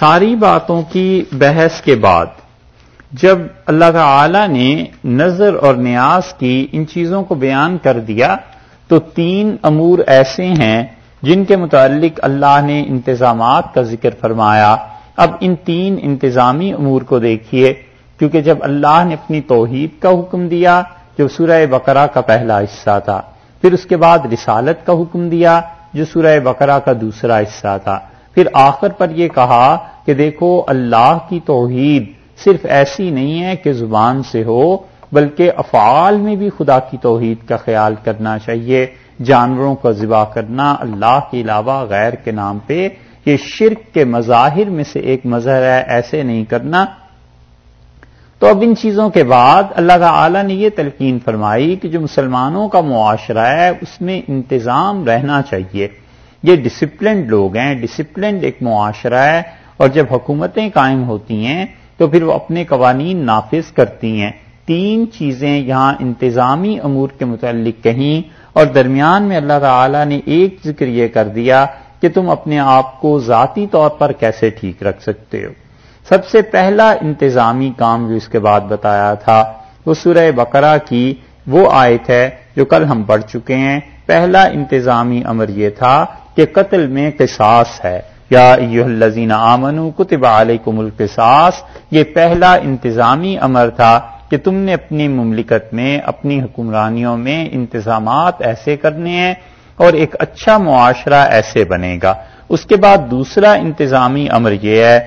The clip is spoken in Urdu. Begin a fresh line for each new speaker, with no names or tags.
ساری باتوں کی بحث کے بعد جب اللہ تعالی نے نظر اور نیاز کی ان چیزوں کو بیان کر دیا تو تین امور ایسے ہیں جن کے متعلق اللہ نے انتظامات کا ذکر فرمایا۔ اب ان تین انتظامی امور کو دیکھیے، کیونکہ جب اللہ نے اپنی توحید کا حکم دیا، جو سورہ بقرہ کا پہلا حصہ تھا، پھر اس کے بعد رسالت کا حکم دیا، جو سورہ بقرہ کا دوسرا حصہ تھا۔ پھر آخر پر یہ کہا کہ دیکھو، اللہ کی توحید صرف ایسی نہیں ہے کہ زبان سے ہو، بلکہ افعال میں بھی خدا کی توحید کا خیال کرنا چاہیے، جانوروں کا ذبح کرنا، اللہ کے علاوہ غیر کے نام پہ، یہ شرک کے مظاہر میں سے ایک مظہر ہے، ایسے نہیں کرنا۔ تو اب ان چیزوں کے بعد اللہ تعالی نے یہ تلقین فرمائی کہ جو مسلمانوں کا معاشرہ ہے، اس میں انتظام رہنا چاہیے۔ یہ ڈسپلنڈ لوگ ہیں ڈسپلنڈ ایک معاشرہ ہے، اور جب حکومتیں قائم ہوتی ہیں، تو پھر وہ اپنے قوانین نافذ کرتی ہیں۔ تین چیزیں یہاں انتظامی امور کے متعلق کہیں، اور درمیان میں اللہ تعالی نے ایک ذکر یہ کر دیا کہ تم اپنے آپ کو ذاتی طور پر کیسے ٹھیک رکھ سکتے ہو۔ سب سے پہلا انتظامی کام جو اس کے بعد بتایا تھا، وہ سورہ بقرہ کی وہ آیت ہے جو کل ہم پڑھ چکے ہیں۔ پہلا انتظامی امر یہ تھا کہ قتل میں قصاص ہے۔ یا الزین آمنو کتب علیکم القصاص، یہ پہلا انتظامی امر تھا کہ تم نے اپنی مملکت میں، اپنی حکمرانیوں میں انتظامات ایسے کرنے ہیں اور ایک اچھا معاشرہ ایسے بنے گا۔ اس کے بعد دوسرا انتظامی امر یہ ہے